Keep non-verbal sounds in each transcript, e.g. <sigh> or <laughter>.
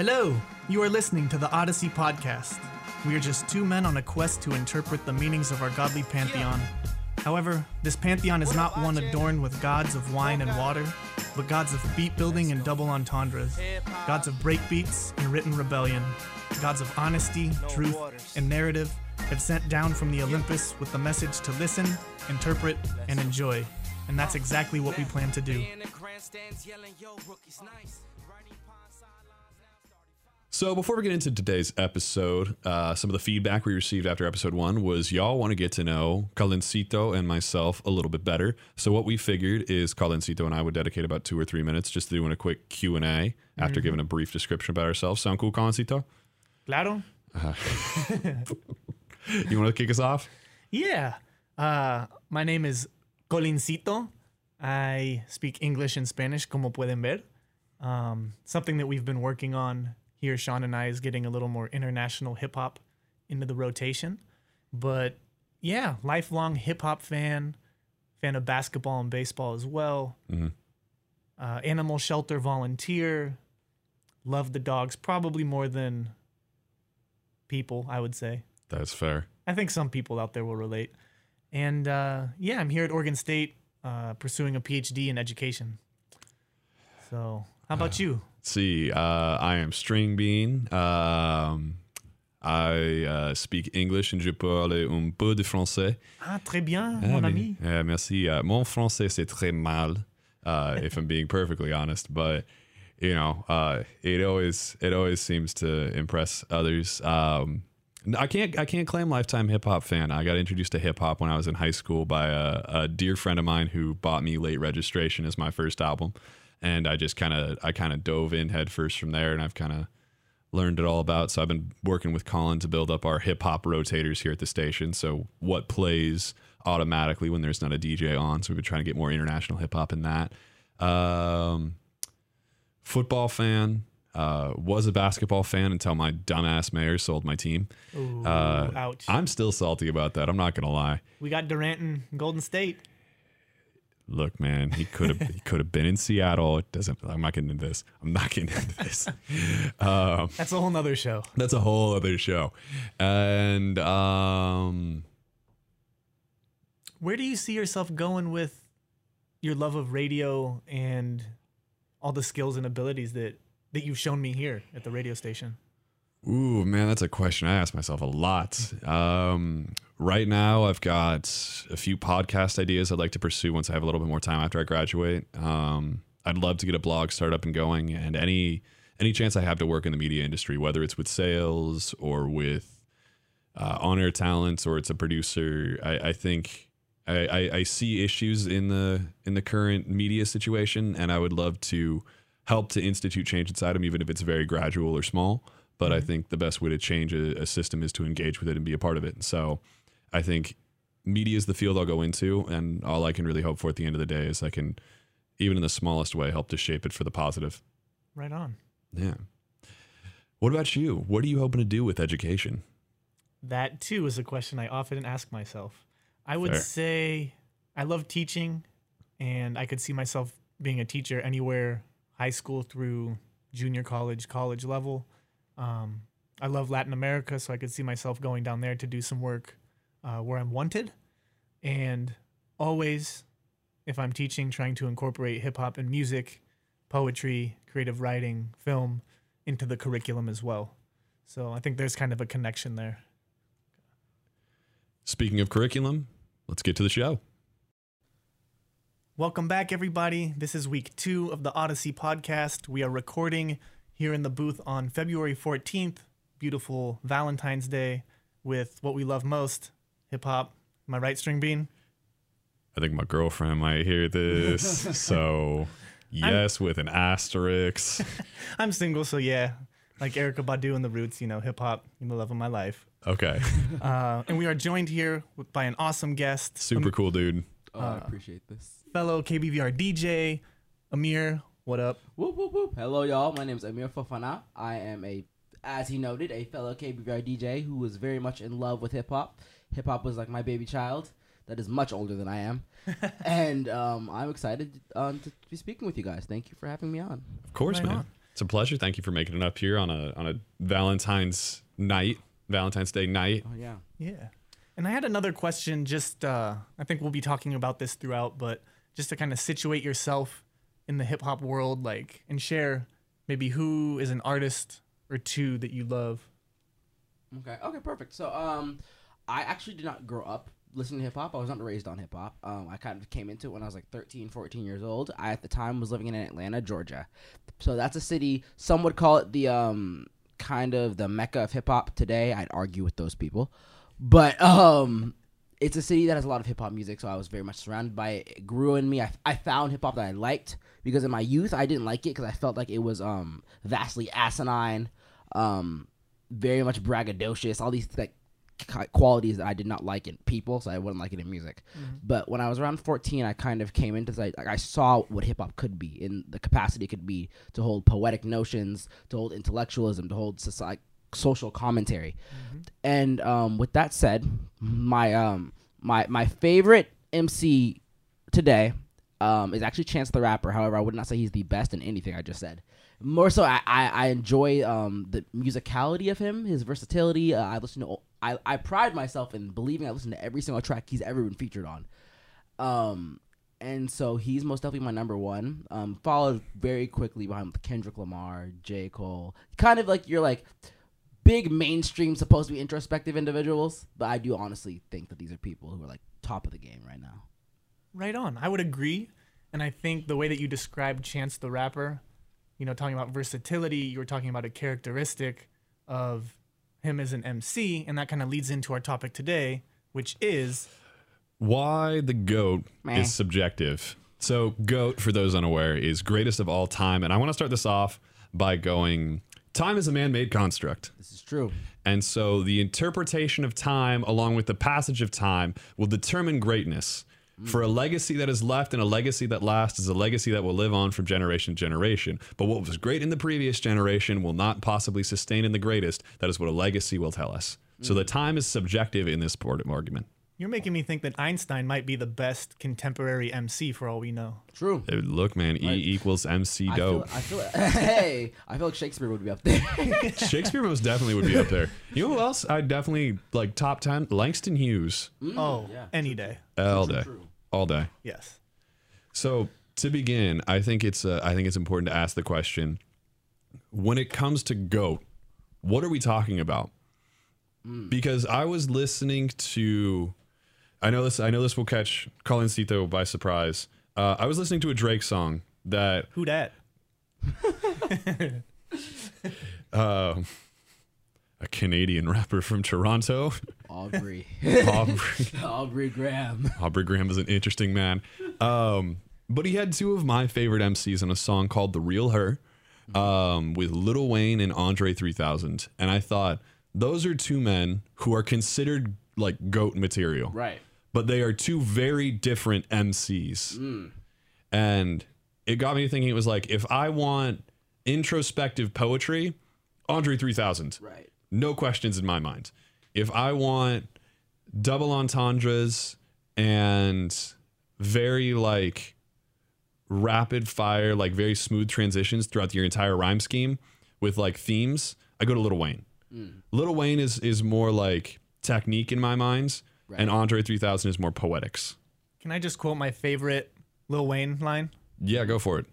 Hello, you are listening to the Odyssey Podcast. We are just two men on a quest to interpret the meanings of our godly pantheon. However, this pantheon is not one adorned with gods of wine and water, but gods of beat building and double entendres, gods of breakbeats and written rebellion, gods of honesty, truth, and narrative have sent down from the Olympus with the message to listen, interpret, and enjoy. And that's exactly what we plan to do. So before we get into today's episode, uh, some of the feedback we received after episode one was y'all want to get to know Colincito and myself a little bit better. So what we figured is Colincito and I would dedicate about two or three minutes just doing a quick Q and A after giving a brief description about ourselves. Sound cool, Colincito? Claro? <laughs> You want to kick us off? Yeah. Uh, my name is Colincito. I speak English and Spanish, como pueden ver. Um, something that we've been working on here, Sean and I, is getting a little more international hip hop into the rotation. But yeah, lifelong hip hop fan, fan of basketball and baseball as well. Uh, animal shelter volunteer. Love the dogs probably more than people, I would say. That's fair. I think some people out there will relate. And uh, yeah, I'm here at Oregon State uh, pursuing a PhD in education. So, how about <sighs> you? Let's see, uh, I am String Bean. Um, I uh, speak English and je parle un peu de français. Ah, très bien, Ah, mon mais- ami. euh, merci. Uh, mon français c'est très mal, uh, if I'm being perfectly honest. But you know, uh, it always it always seems to impress others. Um, I can't I can't claim lifetime hip hop fan. I got introduced to hip hop when I was in high school by a, a dear friend of mine who bought me Late Registration as my first album, and I just kind of I kind of dove in headfirst from there, and I've kind of learned it all about. So I've been working with Colin to build up our hip hop rotators here at the station. So what plays automatically when there's not a DJ on. So we've been trying to get more international hip hop in that. Um, football fan. Uh, was a basketball fan until my dumbass mayor sold my team. Ooh, Uh, ouch. I'm still salty about that. I'm not gonna lie. we got Durant and Golden State. Look, man, he could have he could have been in Seattle. It doesn't. I'm not getting into this. I'm not getting into this. <laughs> Um, That's a whole other show. That's a whole other show. And um Where do you see yourself going with your love of radio and all the skills and abilities that, that you've shown me here at the radio station? ooh, man, that's a question I ask myself a lot. <laughs> Um right now I've got a few podcast ideas I'd like to pursue once I have a little bit more time after I graduate. Um I'd love to get a blog started up and going and any any chance I have to work in the media industry, whether it's with sales or with uh, on-air talents or it's a producer, I, I think I, I, I see issues in the in the current media situation, and I would love to help to institute change inside them, even if it's very gradual or small. But I think the best way to change a, a system is to engage with it and be a part of it. And so, I think media is the field I'll go into, and all I can really hope for at the end of the day is I can, even in the smallest way, help to shape it for the positive. Right on. Yeah. What about you? What are you hoping to do with education? That too is a question I often ask myself. I would Fair. say I love teaching and I could see myself being a teacher anywhere, high school through junior college, college level. Um, I love Latin America, so I could see myself going down there to do some work uh, where I'm wanted. And always, if I'm teaching, trying to incorporate hip hop and music, poetry, creative writing, film into the curriculum as well. So I think there's kind of a connection there. Speaking of curriculum, let's get to the show. Welcome back, everybody. This is week two of the Odyssey podcast. We are recording here in the booth on February 14th, beautiful Valentine's Day, with what we love most hip hop. Am I right, String Bean? I think my girlfriend might hear this. <laughs> so, yes, with an asterisk. <laughs> I'm single, so yeah, like Erykah Badu and the Roots, you know, hip hop, you the love of my life. Okay. <laughs> Uh, and we are joined here by an awesome guest, Super cool, dude. Oh, I appreciate this. fellow KBVR DJ, Amir. What up? Whoop, whoop, whoop. Hello, y'all. My name is Amir Fofana. I am a, as he noted, a fellow KBVR DJ who was very much in love with hip hop. Hip hop was like my baby child. That is much older than I am, <laughs> and um, I'm excited um, to be speaking with you guys. Thank you for having me on. Of course, Right man. on. It's a pleasure. Thank you for making it up here on a on a Valentine's night, Valentine's Day night. Oh yeah. Yeah. And I had another question. Just, uh, I think we'll be talking about this throughout, but just to kind of situate yourself in the hip hop world, like, and share maybe who is an artist or two that you love. Okay. Okay. Perfect. So, um, I actually did not grow up listening to hip hop. I was not raised on hip hop. Um, I kind of came into it when I was like 13, 14 years old. I at the time was living in Atlanta, Georgia. So that's a city. Some would call it the um kind of the mecca of hip hop today. I'd argue with those people, but um. It's a city that has a lot of hip hop music, so I was very much surrounded by it. It grew in me. I, I found hip hop that I liked because in my youth I didn't like it because I felt like it was um vastly asinine, um very much braggadocious, all these like qualities that I did not like in people, so I wouldn't like it in music. But when I was around 14, I kind of came into like, like I saw what hip hop could be in the capacity it could be to hold poetic notions, to hold intellectualism, to hold society, social commentary. And um, with that said, my um my my favorite MC today um, is actually Chance the Rapper. However, I would not say he's the best in anything I just said. More so, I, I, I enjoy um, the musicality of him, his versatility. Uh, I listen to, I, I pride myself in believing I listen to every single track he's ever been featured on. Um, and so he's most definitely my number one. Um, followed very quickly behind Kendrick Lamar, J. Cole. Kind of like you're like big mainstream, supposed to be introspective individuals, but I do honestly think that these are people who are like top of the game right now. Right on. I would agree. And I think the way that you described Chance the Rapper, you know, talking about versatility, you were talking about a characteristic of him as an MC, and that kind of leads into our topic today, which is Why the goat Meh. is subjective. So, goat, for those unaware, is greatest of all time. And I want to start this off by going time is a man made construct. This is true. And so, the interpretation of time, along with the passage of time, will determine greatness. For a legacy that is left and a legacy that lasts is a legacy that will live on from generation to generation. But what was great in the previous generation will not possibly sustain in the greatest. That is what a legacy will tell us. So the time is subjective in this part of argument. you're making me think that Einstein might be the best contemporary MC for all we know. True. Hey, Look, man, E equals MC I feel, dope. I feel <laughs> hey, I feel like Shakespeare would be up there. <laughs> Shakespeare most definitely would be up there. You know who else? I definitely like top ten. Langston Hughes, oh, yeah. any day. all true, day, true. All day. Yes. So to begin, I think it's uh, I think it's important to ask the question: when it comes to goat, what are we talking about? Because I was listening to, I know this I know this will catch Colincito by surprise. Uh, I was listening to a Drake song that Who dat? uh, <laughs> a Canadian rapper from Toronto, Aubrey. <laughs> Aubrey, Aubrey Graham. Aubrey Graham is an interesting man. Um, but he had two of my favorite MCs on a song called "The Real Her," um, with Lil Wayne and Andre 3000, and I thought those are two men who are considered like goat material, Right. but they are two very different MCs, and it got me thinking. It was like if I want introspective poetry, Andre 3000, Right. No questions in my mind. If I want double entendres and very like rapid fire, like very smooth transitions throughout your entire rhyme scheme with like themes, I go to Little Wayne. Mm. Little Wayne is is more like technique in my mind, and Andre 3000 is more poetics. Can I just quote my favorite Lil Wayne line? Yeah, go for it.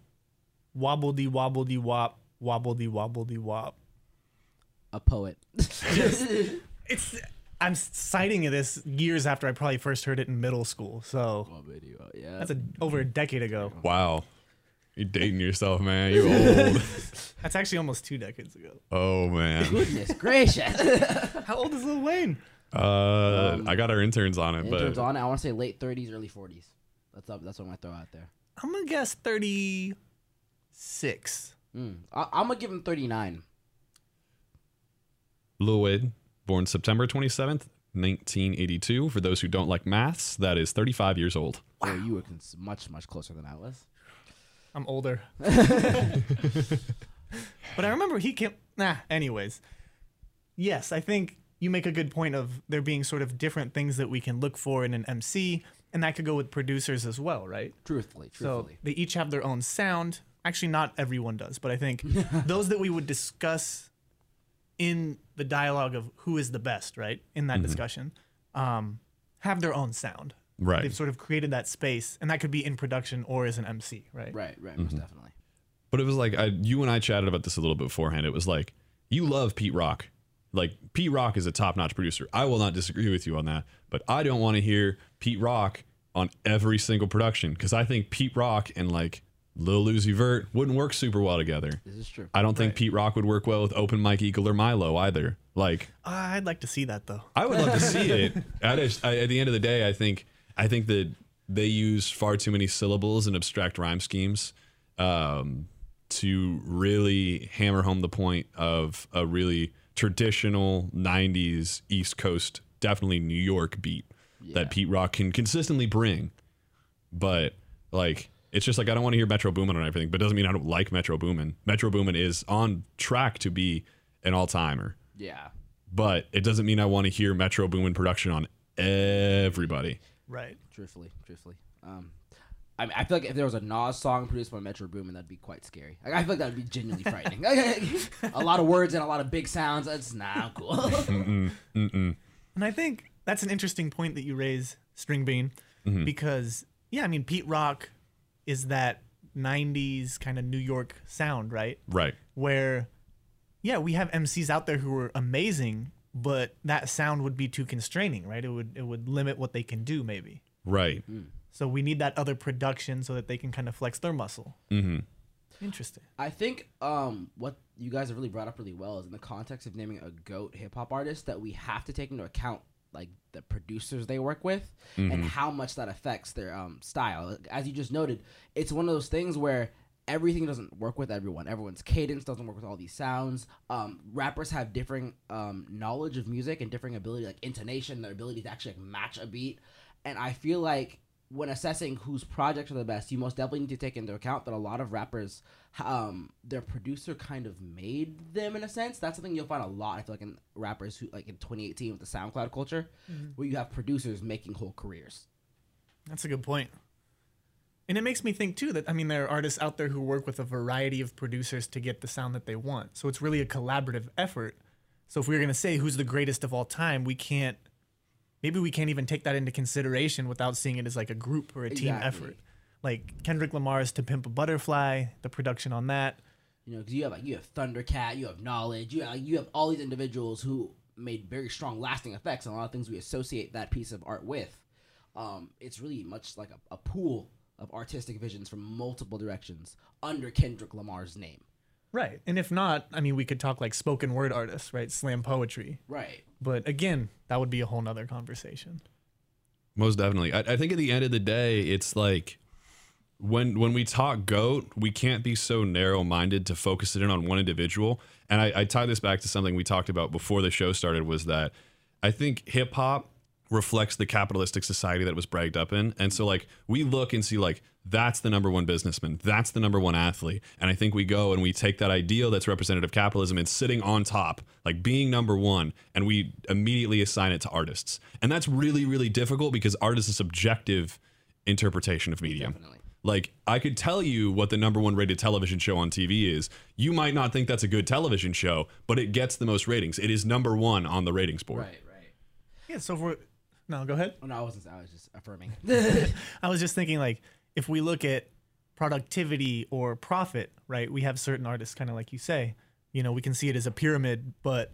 Wobble de wobble de wop, wobble de wobble de wop. A poet. <laughs> It's I'm citing this years after I probably first heard it in middle school. So yeah. that's a, over a decade ago. Wow. You're dating yourself, man. You old. <laughs> That's actually almost two decades ago. oh man. Goodness gracious. <laughs> How old is Lil Wayne? Uh, I got our interns on it, Interns but on it. I want to say late 30s, early 40s. That's up. That's what I'm gonna throw out there. I'm gonna guess 36. Mm. I, I'm gonna give him 39. Lil Wayne, born September 27th, 1982. For those who don't like maths, that is 35 years old. Oh, you were cons- much much closer than I was. I'm older. <laughs> but I remember he came. Nah, anyways. Yes, I think you make a good point of there being sort of different things that we can look for in an MC, and that could go with producers as well, right? Truthfully, So truthfully. they each have their own sound. actually not everyone does, but I think <laughs> those that we would discuss in the dialogue of who is the best, right? In that discussion, um, have their own sound. Right. They've sort of created that space, and that could be in production or as an MC, right? Right, right, most definitely. But it was like I, you and I chatted about this a little bit beforehand. It was like you love Pete Rock. Like Pete Rock is a top-notch producer. I will not disagree with you on that, but I don't want to hear Pete Rock on every single production because I think Pete Rock and like Lil Uzi Vert wouldn't work super well together. This is true. I don't think Pete Rock would work well with Open Mike Eagle or Milo either. Like Uh, I'd like to see that though. I would love to see it. <laughs> I just, I, at the end of the day, I think I think that they use far too many syllables and abstract rhyme schemes um, to really hammer home the point of a really traditional '90s East Coast, definitely New York beat that Pete Rock can consistently bring. But like, it's just like I don't want to hear Metro Boomin on everything, but it doesn't mean I don't like Metro Boomin. Metro Boomin is on track to be an all timer Yeah. but it doesn't mean I want to hear Metro Boomin production on everybody. Right. Truthfully, truthfully. Um, I, mean, I feel like if there was a Nas song produced by Metro Boomin, that'd be quite scary. Like, I feel like that would be genuinely frightening. <laughs> a lot of words and a lot of big sounds. That's nah, I'm cool. <laughs> And I think that's an interesting point that you raise, String Bean, because yeah, I mean Pete Rock is that '90s kind of New York sound, right? Right. Where, yeah, we have MCs out there who are amazing, but that sound would be too constraining, right? It would it would limit what they can do, maybe. Right. So we need that other production so that they can kind of flex their muscle. Mm-hmm. Interesting. I think um, what you guys have really brought up really well is in the context of naming a goat hip hop artist that we have to take into account like the producers they work with and how much that affects their um, style. As you just noted, it's one of those things where everything doesn't work with everyone. Everyone's cadence doesn't work with all these sounds. Um, rappers have differing um, knowledge of music and differing ability, like intonation, their ability to actually like, match a beat. And I feel like when assessing whose projects are the best, you most definitely need to take into account that a lot of rappers, um, their producer kind of made them in a sense. That's something you'll find a lot. I feel like in rappers who, like in 2018 with the SoundCloud culture, where you have producers making whole careers. That's a good point. And it makes me think too that I mean there are artists out there who work with a variety of producers to get the sound that they want. So it's really a collaborative effort. So if we were going to say who's the greatest of all time, we can't maybe we can't even take that into consideration without seeing it as like a group or a team Exactly. effort. Like Kendrick Lamar's To Pimp a Butterfly, the production on that. You know, because you have like you have Thundercat, you have Knowledge, you have, you have all these individuals who made very strong, lasting effects, and a lot of things we associate that piece of art with. Um, it's really much like a, a pool of artistic visions from multiple directions under Kendrick Lamar's name. Right. And if not, I mean we could talk like spoken word artists, right? Slam poetry. Right. But again, that would be a whole nother conversation. Most definitely. I, I think at the end of the day, it's like when when we talk goat, we can't be so narrow minded to focus it in on one individual. And I, I tie this back to something we talked about before the show started was that I think hip hop reflects the capitalistic society that was bragged up in. And so like we look and see like that's the number one businessman, that's the number one athlete. And I think we go and we take that ideal that's representative of capitalism and sitting on top, like being number one, and we immediately assign it to artists. And that's really, really difficult because art is a subjective interpretation of medium. Definitely. Like I could tell you what the number one rated television show on TV is. You might not think that's a good television show, but it gets the most ratings. It is number one on the ratings board. Right. Right. Yeah, so for no, go ahead. Oh, no, I wasn't. I was just affirming. <laughs> I was just thinking like if we look at productivity or profit, right? We have certain artists kind of like you say, you know, we can see it as a pyramid, but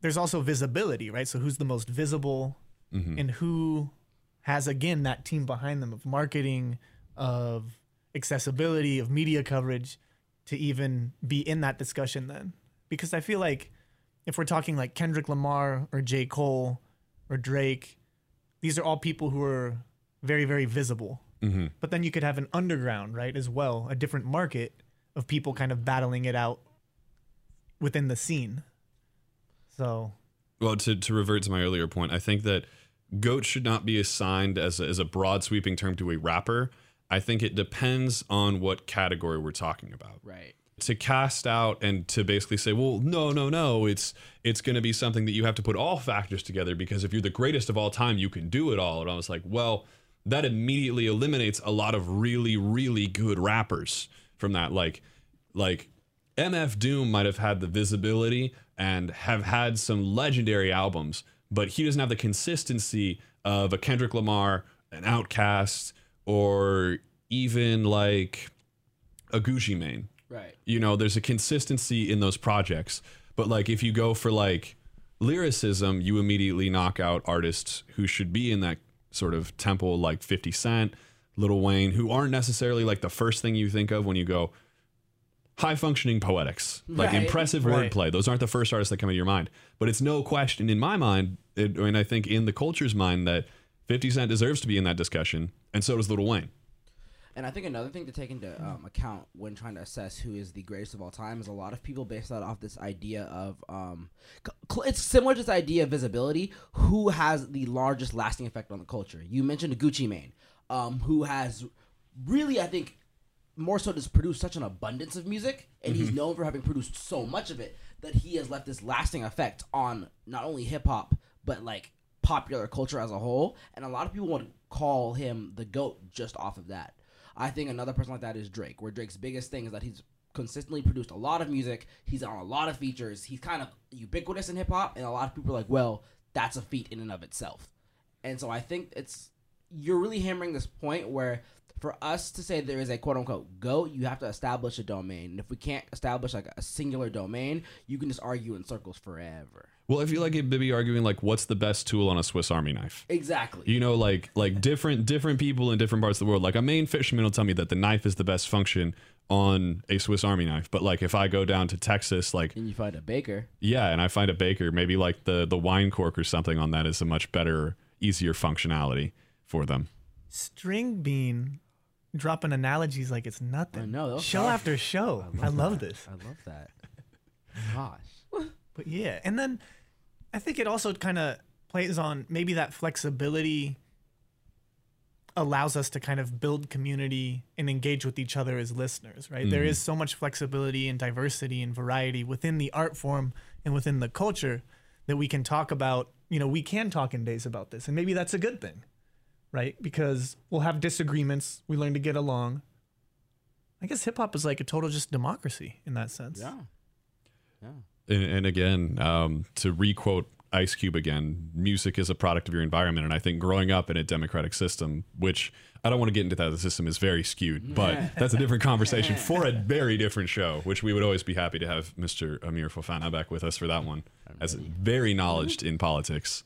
there's also visibility, right? So who's the most visible mm-hmm. and who has again that team behind them of marketing, of accessibility, of media coverage to even be in that discussion then. Because I feel like if we're talking like Kendrick Lamar or J. Cole or Drake, these are all people who are very, very visible. Mm-hmm. But then you could have an underground, right, as well, a different market of people kind of battling it out within the scene. So, Well, to, to revert to my earlier point, I think that goat should not be assigned as a, as a broad sweeping term to a rapper. I think it depends on what category we're talking about. right. to cast out and to basically say, well, no, no, no, it's it's going to be something that you have to put all factors together because if you're the greatest of all time, you can do it all. And I was like, well, that immediately eliminates a lot of really, really good rappers from that. Like, like MF Doom might have had the visibility and have had some legendary albums, but he doesn't have the consistency of a Kendrick Lamar, an Outkast, or even like a Gucci Mane. Right. You know, there's a consistency in those projects. But like if you go for like lyricism, you immediately knock out artists who should be in that sort of temple like 50 Cent, Little Wayne, who aren't necessarily like the first thing you think of when you go high functioning poetics, like Right. impressive Right. wordplay. Those aren't the first artists that come into your mind. But it's no question in my mind, it, and I think in the culture's mind, that 50 Cent deserves to be in that discussion, and so does Little Wayne. And I think another thing to take into um, account when trying to assess who is the greatest of all time is a lot of people base that off this idea of um, cl- it's similar to this idea of visibility. Who has the largest lasting effect on the culture? You mentioned Gucci Mane, um, who has really, I think, more so just produced such an abundance of music, and he's known for having produced so much of it that he has left this lasting effect on not only hip hop but like popular culture as a whole. And a lot of people would call him the goat just off of that. I think another person like that is Drake, where Drake's biggest thing is that he's consistently produced a lot of music. He's on a lot of features. He's kind of ubiquitous in hip hop, and a lot of people are like, well, that's a feat in and of itself. And so I think it's you're really hammering this point where for us to say there is a quote unquote goat, you have to establish a domain. And if we can't establish like a singular domain, you can just argue in circles forever. Well, I feel like it'd be arguing like, what's the best tool on a Swiss Army knife? Exactly. You know, like like different different people in different parts of the world. Like a Maine fisherman will tell me that the knife is the best function on a Swiss Army knife. But like if I go down to Texas, like and you find a baker. yeah, and I find a baker, maybe like the the wine cork or something on that is a much better, easier functionality for them. String bean dropping analogies like it's nothing. I know, Show powerful. after show. I love, this. I love that. Gosh. <laughs> But yeah, and then I think it also kind of plays on maybe that flexibility allows us to kind of build community and engage with each other as listeners, right? There mm-hmm. is so much flexibility and diversity and variety within the art form and within the culture that we can talk about, you know, we can talk in days about this. And maybe that's a good thing, right? Because we'll have disagreements, we learn to get along. I guess hip hop is like a total just democracy in that sense. Yeah. Yeah. And, and again, um, to requote Ice Cube again, music is a product of your environment. And I think growing up in a democratic system, which I don't want to get into that, the system is very skewed, but that's a different conversation <laughs> for a very different show, which we would always be happy to have Mr. Amir Fofana back with us for that one, as very knowledged in politics.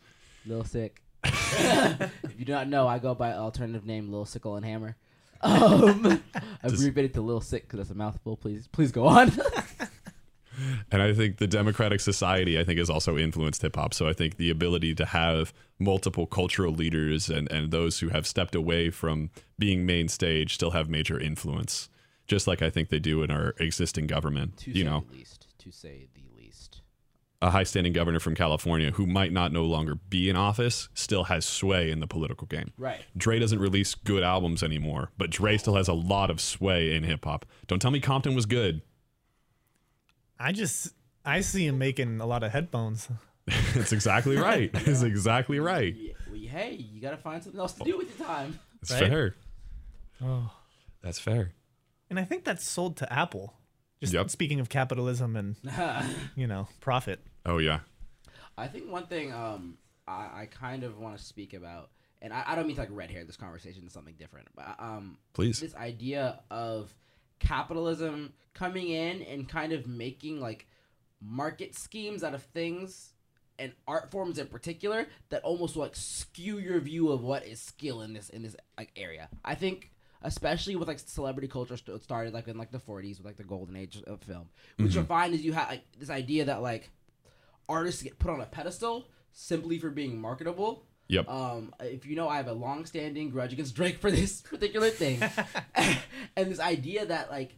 Lil Sick. <laughs> <laughs> if you do not know, I go by alternative name Lil Sickle and Hammer. Um, <laughs> I abbreviated to Lil Sick because that's a mouthful. Please, please go on. <laughs> And I think the democratic society, I think, has also influenced hip hop. So I think the ability to have multiple cultural leaders and, and those who have stepped away from being main stage still have major influence, just like I think they do in our existing government. to you say know, the least. To say the least. A high standing governor from California who might not no longer be in office still has sway in the political game. Right. Dre doesn't release good albums anymore, but Dre still has a lot of sway in hip hop. Don't tell me Compton was good. I just I see him making a lot of headphones. <laughs> That's exactly right. <laughs> That's exactly right. Yeah, well, hey, you gotta find something else to do with your time. That's Right? fair. Oh. That's fair. And I think that's sold to Apple. Just Yep. speaking of capitalism and <laughs> you know profit. Oh yeah. I think one thing um I, I kind of want to speak about, and I, I don't mean to like red hair this conversation is something different, but um Please. this idea of capitalism coming in and kind of making like market schemes out of things and art forms in particular that almost like skew your view of what is skill in this in this like area. I think especially with like celebrity culture st- started like in like the 40s with like the golden age of film. What you'll find is you have like this idea that like artists get put on a pedestal simply for being marketable. Yep. Um, if you know, I have a long-standing grudge against Drake for this <laughs> particular thing, <laughs> and this idea that like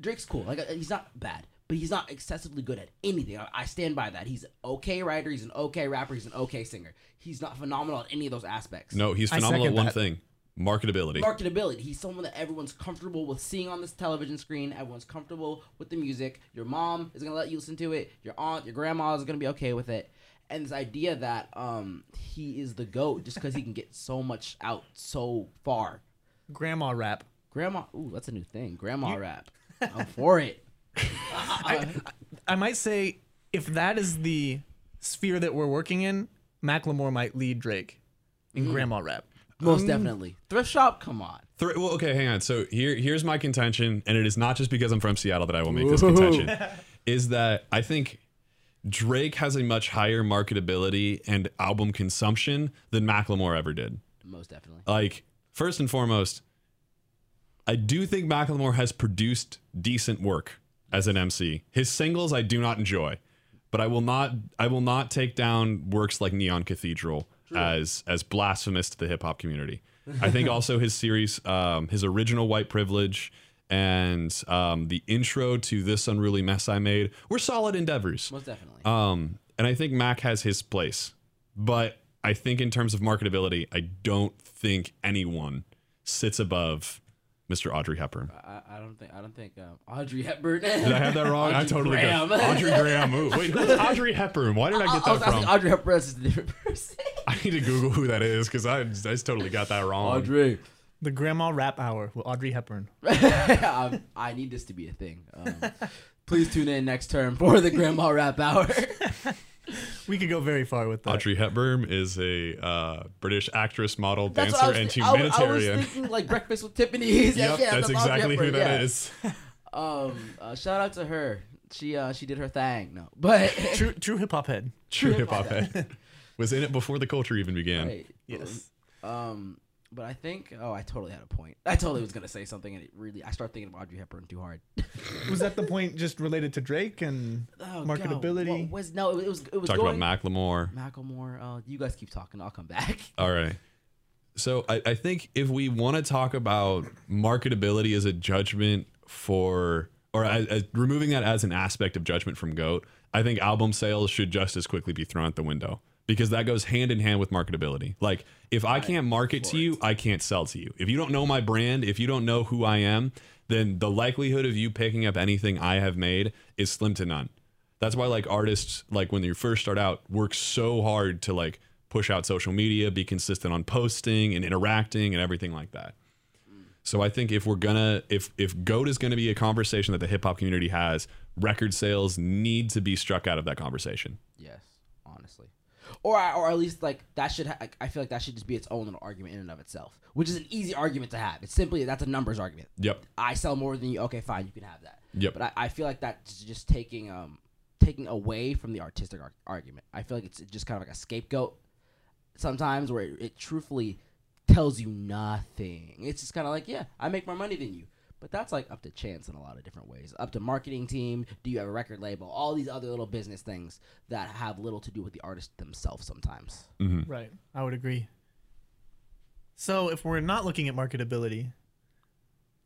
Drake's cool, like he's not bad, but he's not excessively good at anything. I, I stand by that. He's an okay writer, he's an okay rapper, he's an okay singer. He's not phenomenal at any of those aspects. No, he's phenomenal at one that. thing. Marketability. marketability. He's someone that everyone's comfortable with seeing on this television screen. Everyone's comfortable with the music. Your mom is gonna let you listen to it. Your aunt, your grandma is gonna be okay with it. And this idea that um he is the goat just because he can get so much out so far. Grandma rap. Grandma, ooh, that's a new thing. Grandma rap. I'm for it. <laughs> I, I might say if that is the sphere that we're working in, Macklemore might lead Drake in grandma rap. Most definitely. Thrift shop, come on. Well, okay, hang on. So here, here's my contention, and it is not just because I'm from Seattle that I will make this contention. <laughs> is that I think Drake has a much higher marketability and album consumption than Macklemore ever did. Most definitely. Like first and foremost, I do think Macklemore has produced decent work as an MC. His singles I do not enjoy, but I will not I will not take down works like Neon Cathedral as as blasphemous to the hip hop community. I think also his series, um, his original White Privilege and um, the intro to this unruly mess I made were solid endeavors. Most definitely. Um, and I think Mac has his place, but I think in terms of marketability, I don't think anyone sits above Mr. Audrey Hepburn. I, I don't think I don't think um, Audrey Hepburn. Did I have that wrong? I Audrey totally Graham. got Audrey Graham. Ooh, wait, who's Audrey Hepburn? Why did I get <laughs> I was that asking from? Audrey Hepburn is a different <laughs> person. I need to Google who that is because I, I just totally got that wrong. Audrey. The grandma rap hour with Audrey Hepburn. <laughs> um, I need this to be a thing. Um, please tune in next term for the Grandma Rap Hour. <laughs> We could go very far with that. Audrey Hepburn is a uh, British actress, model, That's dancer, what and was, I, was- I was humanitarian. thinking like <laughs> Breakfast with Tiffany's. Yep, yeah, that's Audrey exactly who Hepburn, that yeah. is. Um, uh, shout out to her. She uh she did her thing. No, but True, true hip hop head. True hip hop head. Was in it before the culture even began. Right. Yes. Um, but I think oh I totally had a point. I totally was gonna say something and it really I start thinking of Audrey Hepburn too hard. <laughs> Was that the point just related to Drake and Oh, marketability? what was no it was it was Talk going, about Macklemore. Macklemore. Uh, you guys keep talking. I'll come back. <laughs> All right. So I, I think if we want to talk about marketability as a judgment for, or as, as removing that as an aspect of judgment from GOAT, I think album sales should just as quickly be thrown out the window because that goes hand in hand with marketability. Like if I can't market to you, I can't sell to you. If you don't know my brand, if you don't know who I am, then the likelihood of you picking up anything I have made is slim to none. That's why like artists like when you first start out work so hard to like push out social media, be consistent on posting and interacting and everything like that. So I think if we're gonna if if goat is gonna be a conversation that the hip hop community has, record sales need to be struck out of that conversation. Yes, honestly, or or at least like that should ha- I feel like that should just be its own little argument in and of itself, which is an easy argument to have. It's simply that's a numbers argument. Yep. I sell more than you. Okay, fine, you can have that. Yep. But I, I feel like that's just taking um taking away from the artistic ar- argument. I feel like it's just kind of like a scapegoat sometimes where it, it truthfully tells you nothing. It's just kind of like, yeah, I make more money than you. But that's like up to chance in a lot of different ways. Up to marketing team, do you have a record label? All these other little business things that have little to do with the artist themselves sometimes. Mm-hmm. Right. I would agree. So if we're not looking at marketability,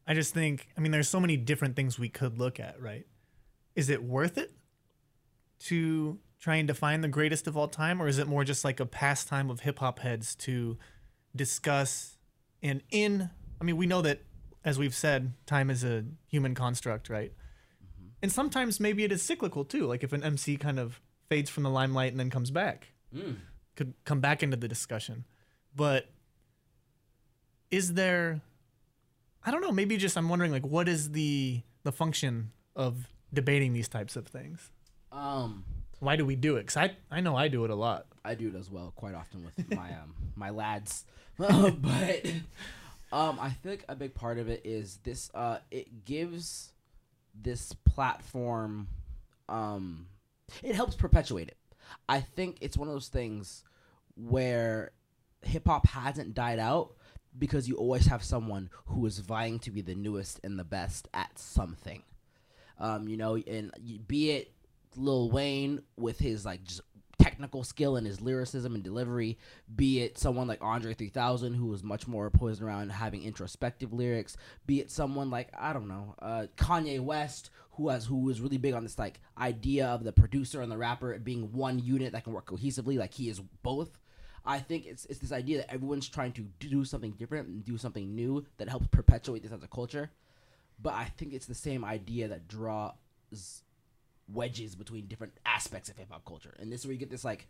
I just think I mean there's so many different things we could look at, right? Is it worth it to try and define the greatest of all time or is it more just like a pastime of hip hop heads to discuss and in I mean we know that as we've said, time is a human construct, right? And sometimes maybe it is cyclical too, like if an MC kind of fades from the limelight and then comes back could come back into the discussion. But is there I don't know, maybe just I'm wondering like what is the the function of debating these types of things? Um, Why do we do it? Cuz I I know I do it a lot. I do it as well quite often with my um my lads, <laughs> but um I think a big part of it is this uh it gives this platform um it helps perpetuate it. I think it's one of those things where hip hop hasn't died out because you always have someone who is vying to be the newest and the best at something. Um, you know, and be it Lil Wayne with his like just technical skill and his lyricism and delivery, be it someone like Andre 3000 who was much more poised around having introspective lyrics, be it someone like I don't know, uh, Kanye West who has who was really big on this like idea of the producer and the rapper being one unit that can work cohesively, like he is both. I think it's it's this idea that everyone's trying to do something different and do something new that helps perpetuate this as a culture. But I think it's the same idea that draws wedges between different aspects of hip hop culture. And this is where you get this like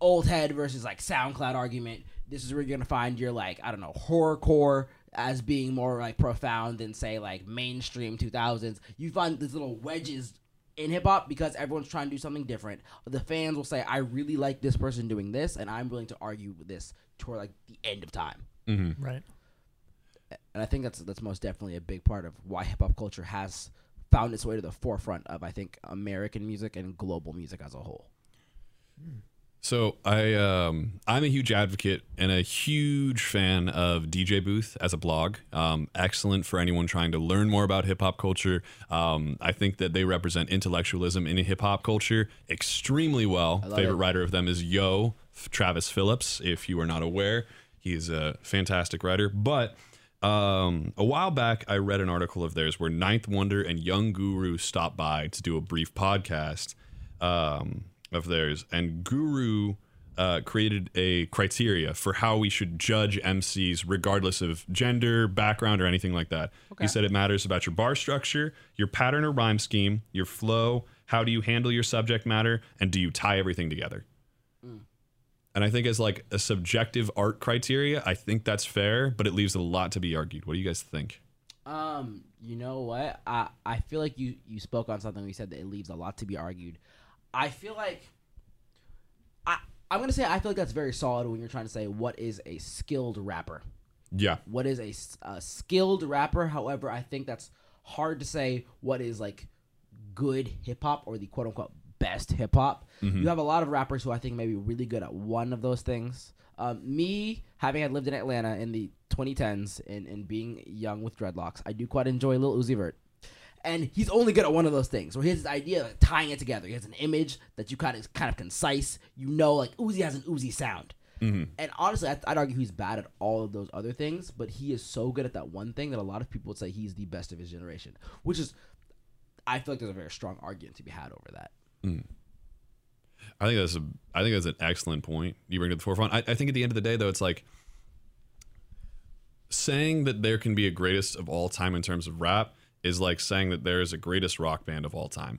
old head versus like SoundCloud argument. This is where you're gonna find your like I don't know horrorcore as being more like profound than say like mainstream 2000s. You find these little wedges in hip hop because everyone's trying to do something different. The fans will say, "I really like this person doing this, and I'm willing to argue with this toward like the end of time." Mm-hmm. Right. And I think that's that's most definitely a big part of why hip hop culture has found its way to the forefront of I think American music and global music as a whole. So I um, I'm a huge advocate and a huge fan of DJ Booth as a blog. Um, excellent for anyone trying to learn more about hip hop culture. Um, I think that they represent intellectualism in hip hop culture extremely well. Favorite it. writer of them is Yo Travis Phillips. If you are not aware, he's a fantastic writer. But um, a while back, I read an article of theirs where Ninth Wonder and Young Guru stopped by to do a brief podcast um, of theirs, and Guru uh, created a criteria for how we should judge MCs, regardless of gender, background, or anything like that. He said it matters about your bar structure, your pattern or rhyme scheme, your flow, how do you handle your subject matter, and do you tie everything together. And I think as like a subjective art criteria, I think that's fair, but it leaves a lot to be argued. What do you guys think? Um, you know what? I I feel like you you spoke on something. You said that it leaves a lot to be argued. I feel like I I'm gonna say I feel like that's very solid when you're trying to say what is a skilled rapper. Yeah. What is a, a skilled rapper? However, I think that's hard to say what is like good hip hop or the quote unquote best hip hop. You have a lot of rappers who I think may be really good at one of those things. Um, me, having had lived in Atlanta in the 2010s and, and being young with dreadlocks, I do quite enjoy Lil Uzi Vert. And he's only good at one of those things. Where he has this idea of tying it together. He has an image that you kind of kind of concise. You know, like Uzi has an Uzi sound. And honestly, I'd, I'd argue he's bad at all of those other things, but he is so good at that one thing that a lot of people would say he's the best of his generation. Which is, I feel like there's a very strong argument to be had over that. Mm. I think that's a I think that's an excellent point you bring to the forefront. I, I think at the end of the day though, it's like saying that there can be a greatest of all time in terms of rap is like saying that there is a greatest rock band of all time.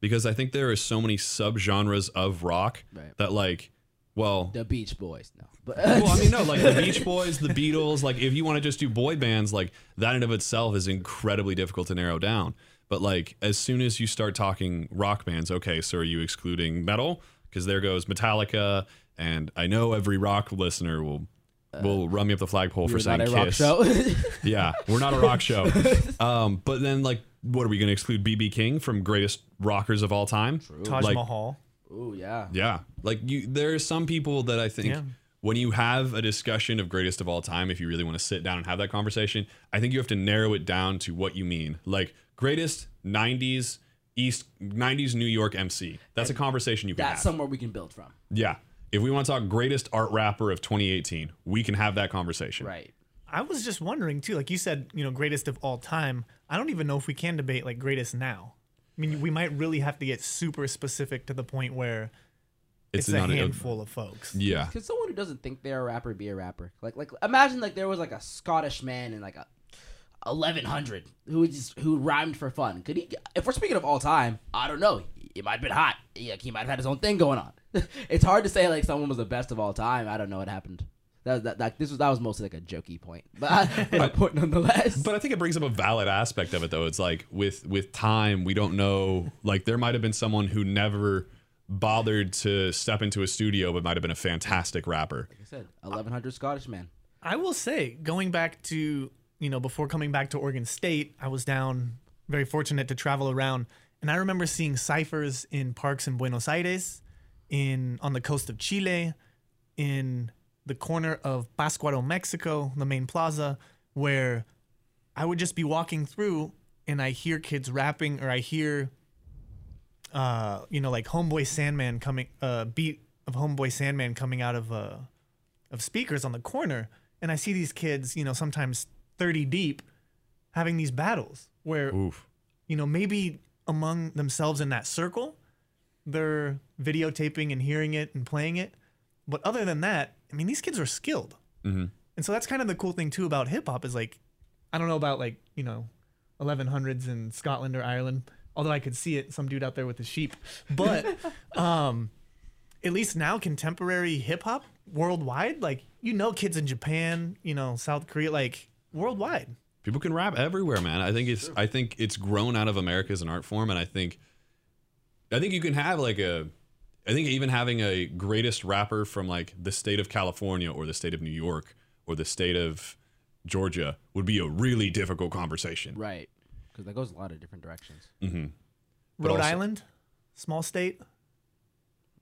Because I think there are so many subgenres of rock Right. that like well The Beach Boys, no, but <laughs> well, I mean, no, like the Beach Boys, the Beatles. Like, if you want to just do boy bands, like that in of itself is incredibly difficult to narrow down. But like, as soon as you start talking rock bands, okay, so are you excluding metal? Because there goes Metallica, and I know every rock listener will will run me up the flagpole for saying not a rock Kiss. show. <laughs> Yeah, we're not a rock show. <laughs> Um, but then, like, what are we going to exclude BB King from greatest rockers of all time? Taj Like, Mahal. Ooh, yeah. yeah. Like you there are some people that I think Yeah. when you have a discussion of greatest of all time, if you really want to sit down and have that conversation, I think you have to narrow it down to what you mean. Like greatest 90s East 90s New York MC. That's a conversation you can That's have. somewhere we can build from. yeah. If we want to talk greatest art rapper of 2018, we can have that conversation. Right. I was just wondering too, like you said, you know, greatest of all time. I don't even know if we can debate like greatest now. I mean, we might really have to get super specific to the point where it's, a not handful of folks. yeah. Could someone who doesn't think they're a rapper be a rapper? Like, like imagine like there was like a Scottish man in like a 1100 who just who rhymed for fun. Could he? If we're speaking of all time, I don't know. He might have been hot. He, he might have had his own thing going on. <laughs> it's hard to say like someone was the best of all time. I don't know what happened. That, that, that this was that was mostly like a jokey point, <laughs> but, I, but point nonetheless. But I think it brings up a valid aspect of it though. It's like with with time, we don't know like there might have been someone who never bothered to step into a studio but might have been a fantastic rapper. like I said, 1100 Scottish man. I will say, going back to, you know, before coming back to Oregon State, I was down, very fortunate to travel around. And I remember seeing ciphers in parks in Buenos Aires, in on the coast of Chile, in the corner of Pátzcuaro, Mexico, the main plaza, where I would just be walking through and I hear kids rapping or I hear uh, you know, like Homeboy Sandman coming uh beat of Homeboy Sandman coming out of uh of speakers on the corner and I see these kids, you know, sometimes 30 deep having these battles where Oof. you know, maybe among themselves in that circle, they're videotaping and hearing it and playing it. But other than that, I mean, these kids are skilled. Mhm. And so that's kind of the cool thing too about hip hop is like, I don't know about like, you know, 1100s in Scotland or Ireland, although I could see it, some dude out there with the sheep. But <laughs> um, at least now contemporary hip hop worldwide, like you know kids in Japan, you know, South Korea, like worldwide. People can rap everywhere, man. I think it's I think it's grown out of America as an art form, and I think I think you can have like a I think even having a greatest rapper from like the state of California or the state of New York or the state of Georgia would be a really difficult conversation. Right. Because that goes a lot of different directions. Mm-hmm. Rhode also- Island, small state.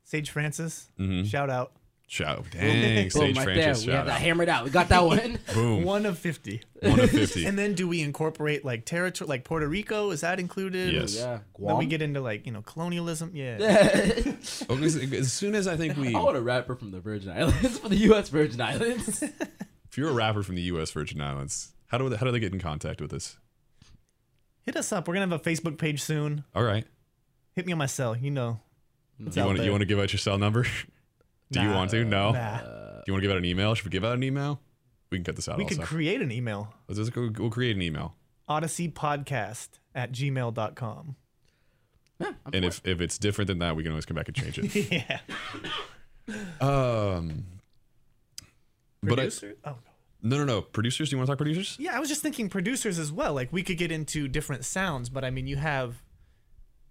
Sage Francis, Mhm. shout out. Shout, dang, Sage Boom, right Francis, there. We have shout that out. hammered out. We got that one. <laughs> Boom, One of 50. one of fifty. <laughs> And then do we incorporate like territory, like Puerto Rico? Is that included? Yes. yeah. Then we Guam. get into like, you know, colonialism. Yeah. <laughs> Okay, so as soon as I think we, I want a rapper from the Virgin Islands, for the U.S. Virgin Islands. if you're a rapper from the U.S. Virgin Islands, how do how do they get in contact with us? Hit us up. We're going to have a Facebook page soon. All right, Hit me on my cell. You know. It's you out want you there. want to give out your cell number? Do you want to? No. Nah. Do you want to give out an email? Should we give out an email? We can cut this out. we also. could create an email. Let's just go, we'll create an email. Odyssey podcast at gmail.com. Yeah, I'm And for if, if it's different than that, we can always come back and change it. <laughs> yeah. um, but I, Producer? oh, no, no, no. Producers? Do you want to talk producers? Yeah, I was just thinking producers as well. Like we could get into different sounds, but I mean, you have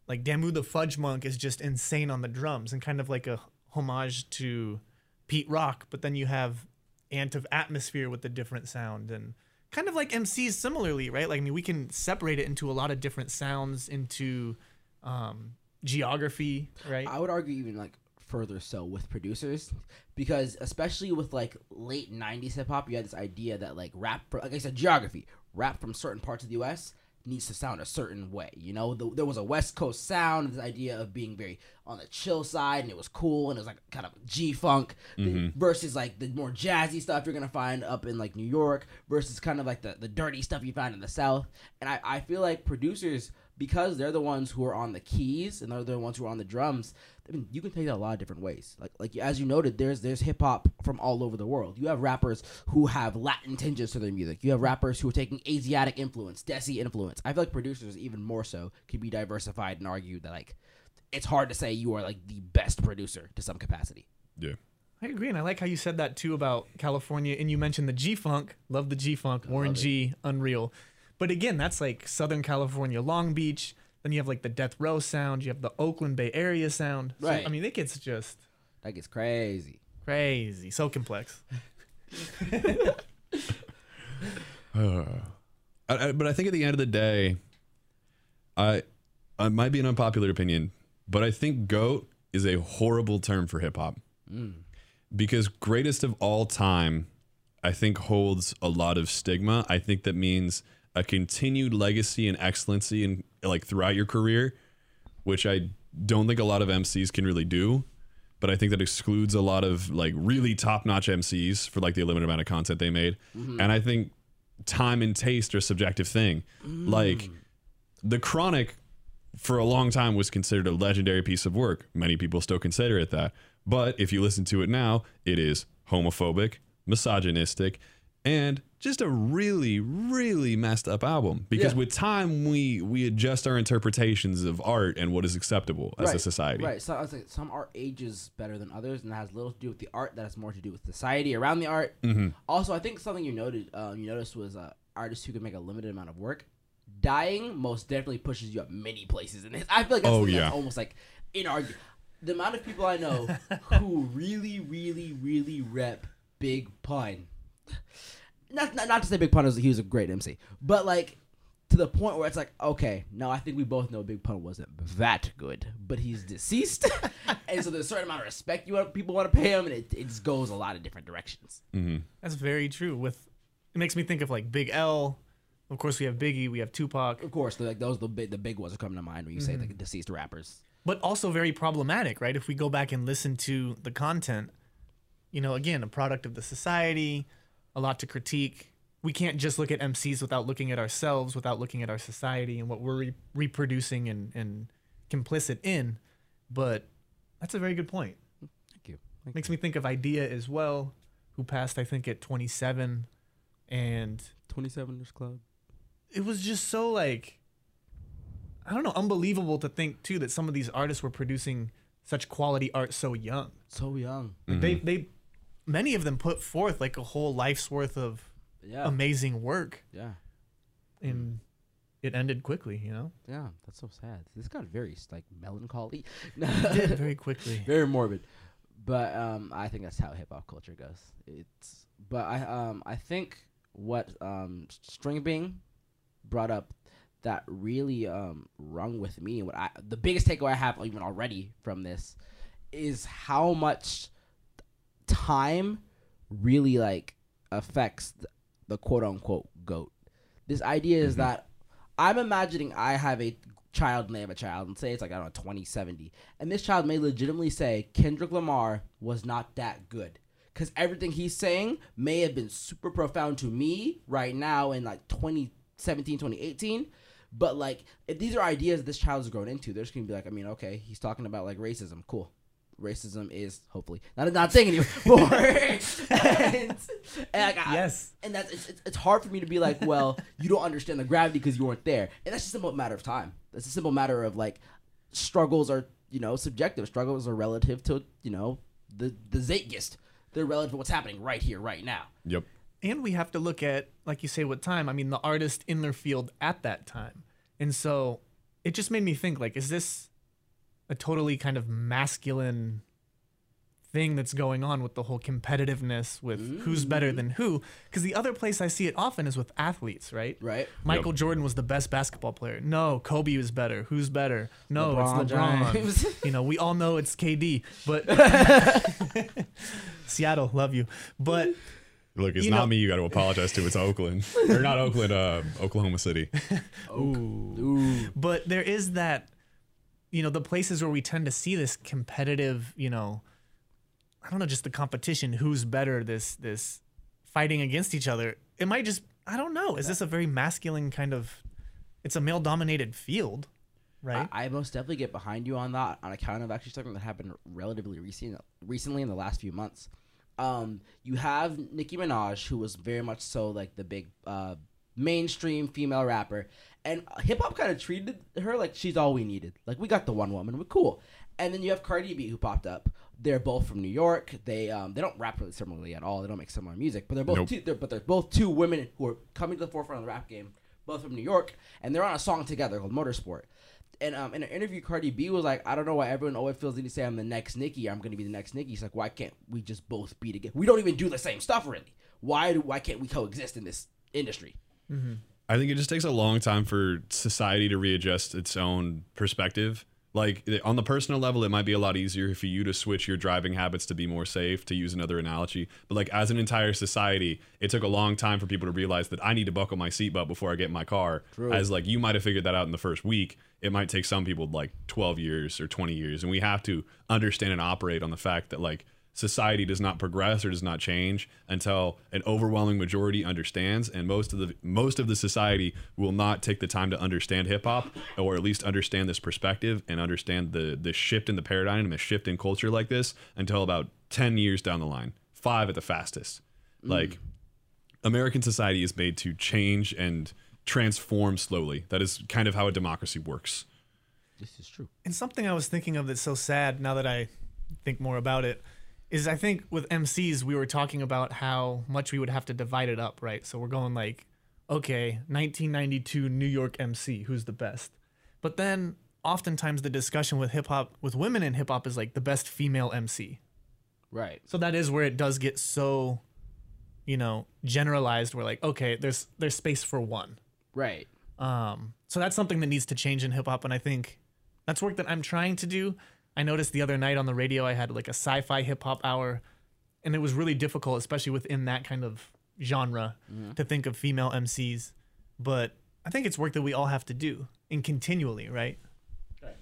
like Damu the Fudgemunk is just insane on the drums and kind of like a homage to Pete Rock, but then you have Ant of Atmosphere with a different sound and kind of like MCs similarly, right? Like I mean, we can separate it into a lot of different sounds into um, geography, right? I would argue even like further so with producers because especially with like late 90s hip hop you had this idea that like rap like I said geography rap from certain parts of the US needs to sound a certain way you know? The, there was a west coast sound this idea of being very on the chill side and it was cool and it was like kind of G-funk mm-hmm. versus like the more jazzy stuff you're gonna find up in like New York versus kind of like the, the dirty stuff you find in the South. And I, I feel like producers because they're the ones who are on the keys and they're the ones who are on the drums I mean, you can take that a lot of different ways. Like, like as you noted, there's there's hip hop from all over the world. You have rappers who have Latin tinges to their music. You have rappers who are taking Asiatic influence, Desi influence. I feel like producers even more so could be diversified and argue that like it's hard to say you are like the best producer to some capacity. Yeah. I agree, and I like how you said that too about California. And you mentioned the G Funk. Love the G Funk. Warren. G. Unreal. But again, that's like Southern California, Long Beach. Then you have like the Death Row sound. You have the Oakland Bay Area sound. So, Right. I mean, it gets just That gets crazy. crazy, so complex. Uh, <laughs> <sighs> I, I, but I think at the end of the day, I, I might be an unpopular opinion, but I think "goat" is a horrible term for hip hop because greatest of all time, I think holds a lot of stigma. I think that means a continued legacy and excellency and like throughout your career, which I don't think a lot of MCs can really do. But I think that excludes a lot of like really top notch MCs for like the limited amount of content they made. Mm-hmm. And I think time and taste are a subjective thing. Mm. Like the Chronic for a long time was considered a legendary piece of work. Many people still consider it that. But if you listen to it now, it is homophobic, misogynistic, and just a really, really messed up album. Because Yeah. with time, we we adjust our interpretations of art and what is acceptable as a society. Right. So I was like, some art ages better than others, and that has little to do with the art. That has more to do with society around the art. Mm-hmm. Also, I think something you noted, um, you noticed was uh, artists who could make a limited amount of work. Dying most definitely pushes you up many places, and I feel like that's, Oh, yeah. that's almost like inarguable. The amount of people I know who <laughs> really, really, really rep Big Pun. Not, not, not to say Big Pun was he was a great MC, but like to the point where it's like, okay, now I think we both know Big Pun wasn't that good, but he's deceased, <laughs> and so there's a certain amount of respect you want people want to pay him, and it, it just goes a lot of different directions. Mm-hmm. That's very true. With it makes me think of like Big L. Of course, we have Biggie. We have Tupac. Of course, like those the big the big ones are coming to mind when you say like deceased rappers. but also very problematic, right? If we go back and listen to the content, you know, again, a product of the society, a lot to critique. We can't just look at MCs without looking at ourselves, without looking at our society and what we're re- reproducing and, and complicit in. But that's a very good point. Thank you. Makes me think of Eyedea as well, who passed, I think, at 27. And Twenty Seveners Club. it was just so like I don't know, unbelievable to think too that some of these artists were producing such quality art so young. So young. Like They mm-hmm. they many of them put forth like a whole life's worth of Yeah. amazing work yeah. and it ended quickly, you know? Yeah. That's so sad. This got very like melancholy. <laughs> Very quickly. very morbid. But um, I think that's how hip hop culture goes. It's but I um I think what um String Bean brought up that really um rung with me what I the biggest takeaway I have even already from this is how much time really like affects the, the quote unquote goat. This idea is mm-hmm. that I'm imagining I have a child and they have a child and say it's like I don't know 2070 and this child may legitimately say Kendrick Lamar was not that good. Because everything he's saying may have been super profound to me right now in like 2017 2018 but like if these are ideas this child is grown into they're just gonna be like I mean okay he's talking about like racism cool racism is hopefully not a not thing anymore <laughs> <laughs> and, and like, I- Yes. and that's it's, it's, it's hard for me to be like, well, you don't understand the gravity because you weren't there, and that's just a simple matter of time. That's a simple matter of like struggles are you know subjective. Struggles are relative to you know the the zeitgeist. They're relative to what's happening right here, right now. Yep. And we have to look at, like you say, what time. I mean, the artist in their field at that time. And so it just made me think, like, is this a totally kind of masculine thing that's going on with the whole competitiveness with who's better than who? Because the other place I see it often is with athletes, right? Right. Michael Jordan was the best basketball player. No, Kobe was better. Who's better? No, LeBron it's LeBron. James. <laughs> you know, we all know it's KD, but <laughs> <laughs> Seattle, love you. But Look, it's not know- me you got to apologize to. It's Oakland. or not Oakland, uh, Oklahoma City. Ooh. but there is that you know the places where we tend to see this competitive you know i don't know just the competition who's better this this fighting against each other it might just i don't know is this a very masculine kind of it's a male dominated field right I, I most definitely get behind you on that on account of actually something that happened relatively recent, recently in the last few months. Um, you have Nicki Minaj, who was very much so like the big uh, mainstream female rapper, and hip hop kind of treated her like she's all we needed. Like we got the one woman, we're cool. And then you have Cardi B, who popped up. They're both from New York. They um, they don't rap really similarly at all. They don't make similar music, but they're both Nope. two, they're, but they're both two women who are coming to the forefront of the rap game, both from New York, and they're on a song together called Motorsport. And um, in an interview, Cardi B was like, "I don't know why everyone always feels the need to say I'm the next Nicki. I'm going to be the next Nicki." She's like, "Why can't we just both be together? We don't even do the same stuff, really. Why do why can't we coexist in this industry?" I think it just takes a long time for society to readjust its own perspective. Like on the personal level, it might be a lot easier for you to switch your driving habits to be more safe, to use another analogy. But like as an entire society, it took a long time for people to realize that I need to buckle my seatbelt before I get in my car. As like you might have figured that out in the first week, it might take some people like 12 years or 20 years. And we have to understand and operate on the fact that like society does not progress or does not change until an overwhelming majority understands and most of the most of the society will not take the time to understand hip hop or at least understand this perspective and understand the the shift in the paradigm and the shift in culture like this until about 10 years down the line. 5 at the fastest. Mm. Like American society is made to change and transform slowly. That is kind of how a democracy works. This is true. and something i was thinking of that's so sad now that i think more about it is i think with mcs we were talking about how much we would have to divide it up right so we're going like okay 1992 new york mc who's the best but then oftentimes the discussion with hip hop with women in hip hop is like the best female mc Right. so that is where it does get so you know generalized where like okay there's there's space for one Right. um, so that's something that needs to change in hip hop, and I think that's work that I'm trying to do. I noticed the other night on the radio I had like a sci-fi hip hop hour, and it was really difficult, especially within that kind of genre, mm-hmm. to think of female MCs. But I think it's work that we all have to do and continually, right?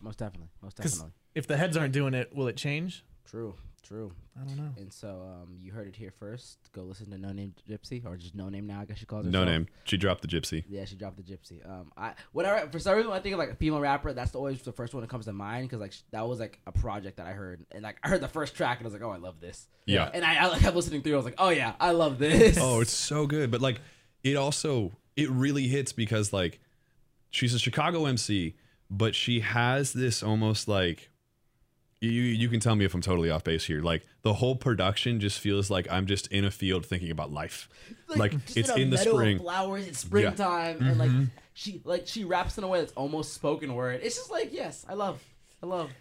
Most definitely. Most definitely. if the heads aren't doing it, will it change? True. True. I don't know. And so um, you heard it here first. Go listen to No Name Gypsy, or just No Name now. I guess she calls no name she dropped the gypsy Yeah, she dropped the gypsy. Um, I whenever for some reason when I think of like a female rapper, that's always the first one that comes to mind because like sh- that was like a project that I heard and like I heard the first track and I was like, oh, I love this. Yeah. And I, I like kept listening through. I was like, oh yeah, I love this. Oh, it's so good. But like it also it really hits because like she's a Chicago MC, but she has this almost like you you can tell me if I'm totally off base here. Like the whole production just feels like I'm just in a field thinking about life. Like, just it's a in the meadow of spring. flowers. It's springtime, and like Mm-hmm. she like she raps in a way that's almost spoken word. It's just like yes, I love, I love.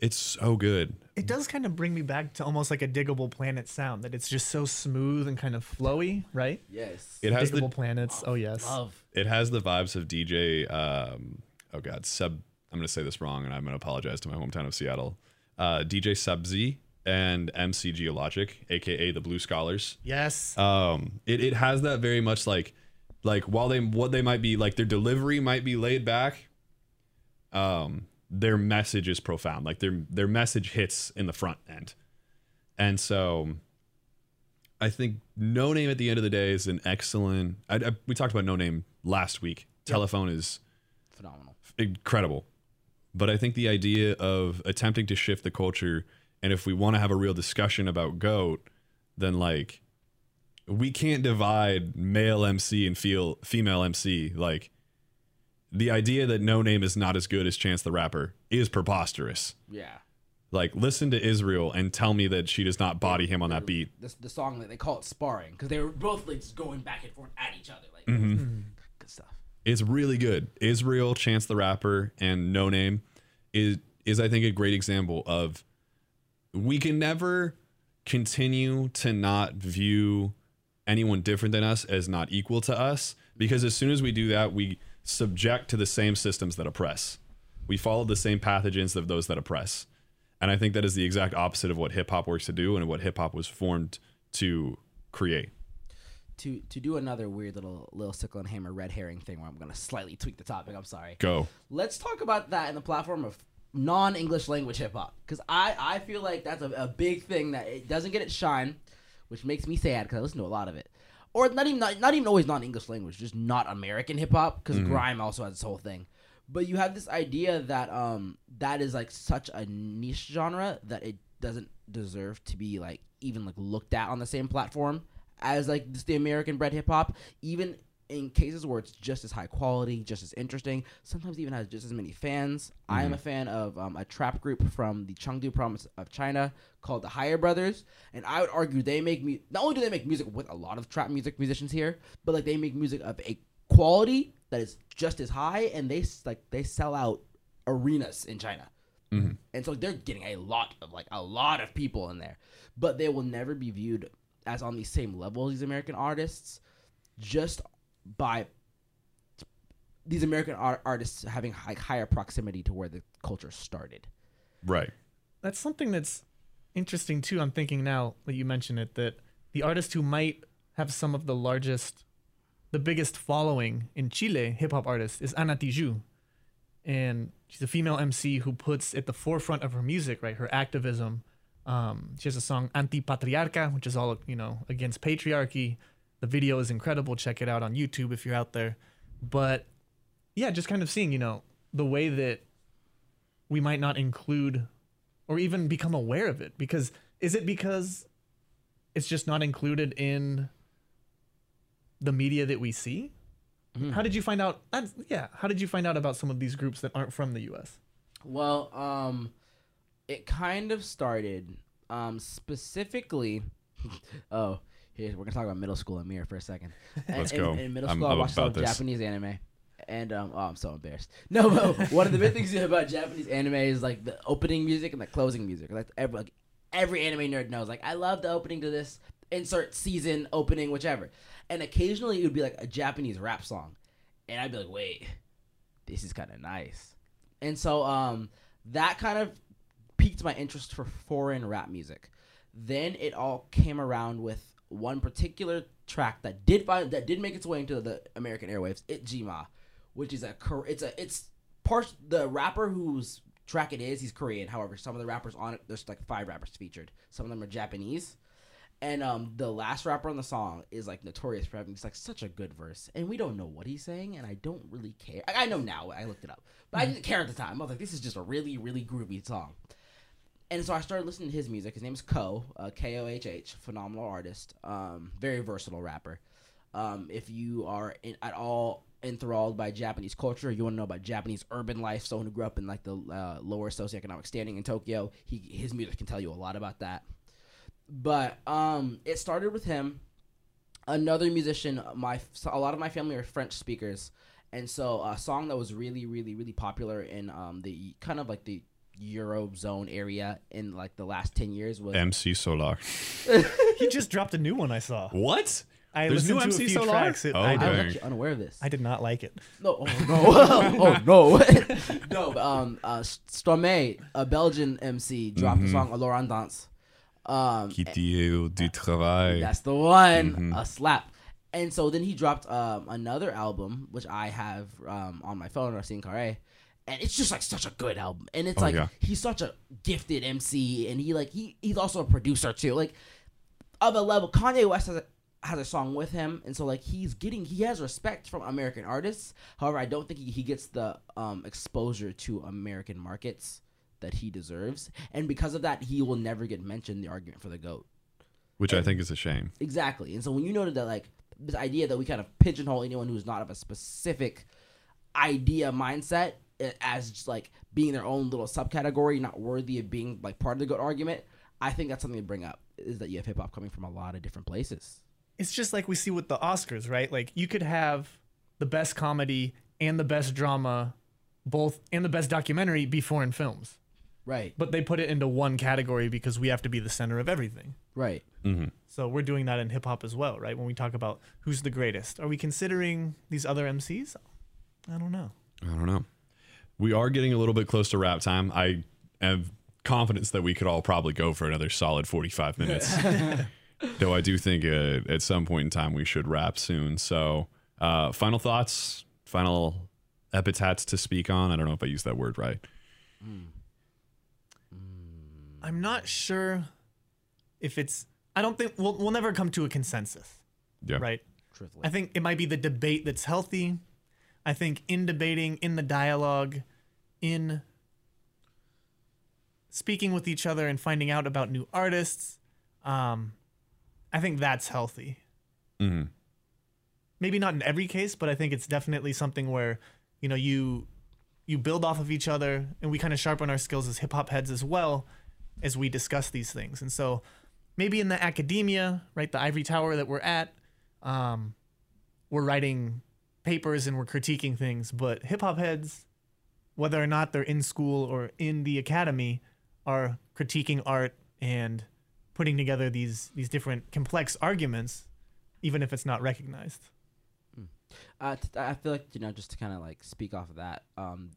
It's so good. It does kind of bring me back to almost like a Digable Planet sound that it's just so smooth and kind of flowy, right? Yes, It has Digable the Planets. Oh yes. love. it has the vibes of DJ. Um, oh God, Sub. I'm gonna say this wrong, and I'm gonna apologize to my hometown of Seattle. Uh, DJ Sabzi and MC Geologic, aka the Blue Scholars. Yes. um it, it has that very much like like while they what they might be like their delivery might be laid back um their message is profound like their their message hits in the front end and so i think no name at the end of the day is an excellent I, I, we talked about no name last week Telefone is Phenomenal. incredible. But I think the idea of attempting to shift the culture, and if we want to have a real discussion about GOAT, then like we can't divide male MC and feel female MC. Like the idea that No Name is not as good as Chance the Rapper is preposterous. Yeah. Like listen to Israel and tell me that she does not body him on that beat. This the song that they call it sparring because they were both like just going back and forth at each other. Like Mm-hmm. It's really good. Israel, Chance the Rapper, and No Name is is I think a great example of we can never continue to not view anyone different than us as not equal to us because as soon as we do that, we subject to the same systems that oppress. We follow the same pathogens of those that oppress. And I think that is the exact opposite of what hip hop works to do and what hip hop was formed to create. To to do another weird little little sickle and hammer red herring thing where I'm gonna slightly tweak the topic. I'm sorry. Go. Let's talk about that in the platform of non-English language hip hop because I I feel like that's a, a big thing that it doesn't get its shine, which makes me sad because I listen to a lot of it. Or not even not, not even always non-English language, just not American hip hop because grime also has this whole thing. But you have this idea that um that is like such a niche genre that it doesn't deserve to be like even like looked at on the same platform as like just the American bred hip hop, even in cases where it's just as high quality, just as interesting, sometimes even has just as many fans. I am a fan of um, a trap group from the Chengdu province of China called the Higher Brothers, and I would argue they make me not only do they make music with a lot of trap music musicians here, but like they make music of a quality that is just as high, and they like they sell out arenas in China. And so they're getting a lot of like a lot of people in there, but they will never be viewed as on the same level as these American artists, just by these American art- artists having like higher proximity to where the culture started. Right. That's something that's interesting too. I'm thinking now that you mention it that the artist who might have some of the largest, the biggest following in Chile, hip hop artist, is Ana Tijoux. And she's a female MC who puts at the forefront of her music, right, her activism. Um, she has a song Anti Patriarca, which is all, you know, against patriarchy. The video is incredible. Check it out on YouTube if you're out there. But yeah, just kind of seeing, you know, the way that we might not include or even become aware of it because is it because it's just not included in the media that we see how did you find out that's, yeah how did you find out about some of these groups that aren't from the us Well, um, it kind of started, um, specifically. <laughs> oh, here we're gonna talk about middle school and mirror for a second. <laughs> And Let's in, go. In middle I'm- school, i watched a lot of. Japanese anime, and um, oh, I'm so embarrassed. <laughs> No, but one of the big things about Japanese anime is like the opening music and the closing music. Like every like, every anime nerd knows, like I love the opening to this. Insert season opening, whichever. And occasionally it would be like a Japanese rap song, and I'd be like, wait, this is kind of nice. And so um that kind of piqued my interest for foreign rap music. Then it all came around with one particular track that did find that did make its way into the American airwaves, It G Ma, which is a it's a it's part the rapper whose track it is, he's Korean. However, some of the rappers on it, there's like five rappers featured. Some of them are Japanese. And um, the last rapper on the song is like notorious for having just like such a good verse, and we don't know what he's saying, and I don't really care. I, I know now, I looked it up, but I didn't care at the time. I was like, this is just a really, really groovy song. And so I started listening to his music. His name is Ko, uh, K O H H, phenomenal artist, um, very versatile rapper. Um, if you are in, at all enthralled by Japanese culture, you want to know about Japanese urban life, someone who grew up in like the uh, lower socioeconomic standing in Tokyo, he his music can tell you a lot about that. But um, it started with him. Another musician, my a lot of my family are French speakers, and so a song that was really, really, really popular in um, the kind of like the Eurozone area in like the last ten years was MC Solaar. <laughs> <laughs> He just dropped a new one I saw. What? I There's listened new to MC a few Solaar? tracks. It- Oh, I, I was actually unaware of this. I did not like it. No, oh no, <laughs> oh no, no. but, Um, uh, Stromae, a Belgian MC, dropped the song "Alors on Danse." Um, Kitio du travail. that's the one, a slap. And so then he dropped um, another album, which I have um, on my phone, Racine Carré, and it's just like such a good album. And it's Oh, like yeah. he's such a gifted MC, and he like he he's also a producer too. Like of a level, Kanye West has a has a song with him, and so like he's getting he has respect from American artists. However, I don't think he, he gets the um, exposure to American markets that he deserves, and because of that, he will never get mentioned in the argument for the goat. which I think is a shame. Exactly. And so when you noted that, like, this idea that we kind of pigeonhole anyone who's not of a specific idea mindset as just like being their own little subcategory, not worthy of being like part of the good argument, I think that's something to bring up is that you have hip hop coming from a lot of different places. It's just like we see with the Oscars, right? Like you could have the best comedy and the best drama, both and the best documentary be foreign films. Right. But they put it into one category because we have to be the center of everything. Right. Mm-hmm. So we're doing that in hip hop as well, right? When we talk about who's the greatest, are we considering these other MCs? I don't know. I don't know. We are getting a little bit close to wrap time. I have confidence that we could all probably go for another solid 45 minutes. <laughs> Though I do think uh, at some point in time we should wrap soon. So, uh, final thoughts, final epithets to speak on. I don't know if I used that word right. I'm not sure if it's. I don't think we'll we'll never come to a consensus, Yeah. right? Truthfully. I think it might be the debate that's healthy. I think in debating, in the dialogue, in speaking with each other and finding out about new artists, um, I think that's healthy. hmm Maybe not in every case, but I think it's definitely something where you know you you build off of each other, and we kind of sharpen our skills as hip hop heads as well as we discuss these things. And so maybe in the academia, right, the ivory tower that we're at, um, we're writing papers and we're critiquing things, but hip hop heads, whether or not they're in school or in the academy, are critiquing art and putting together these these different complex arguments, even if it's not recognized. Uh, t- I feel like you know, just to kind of like speak off of that. Um,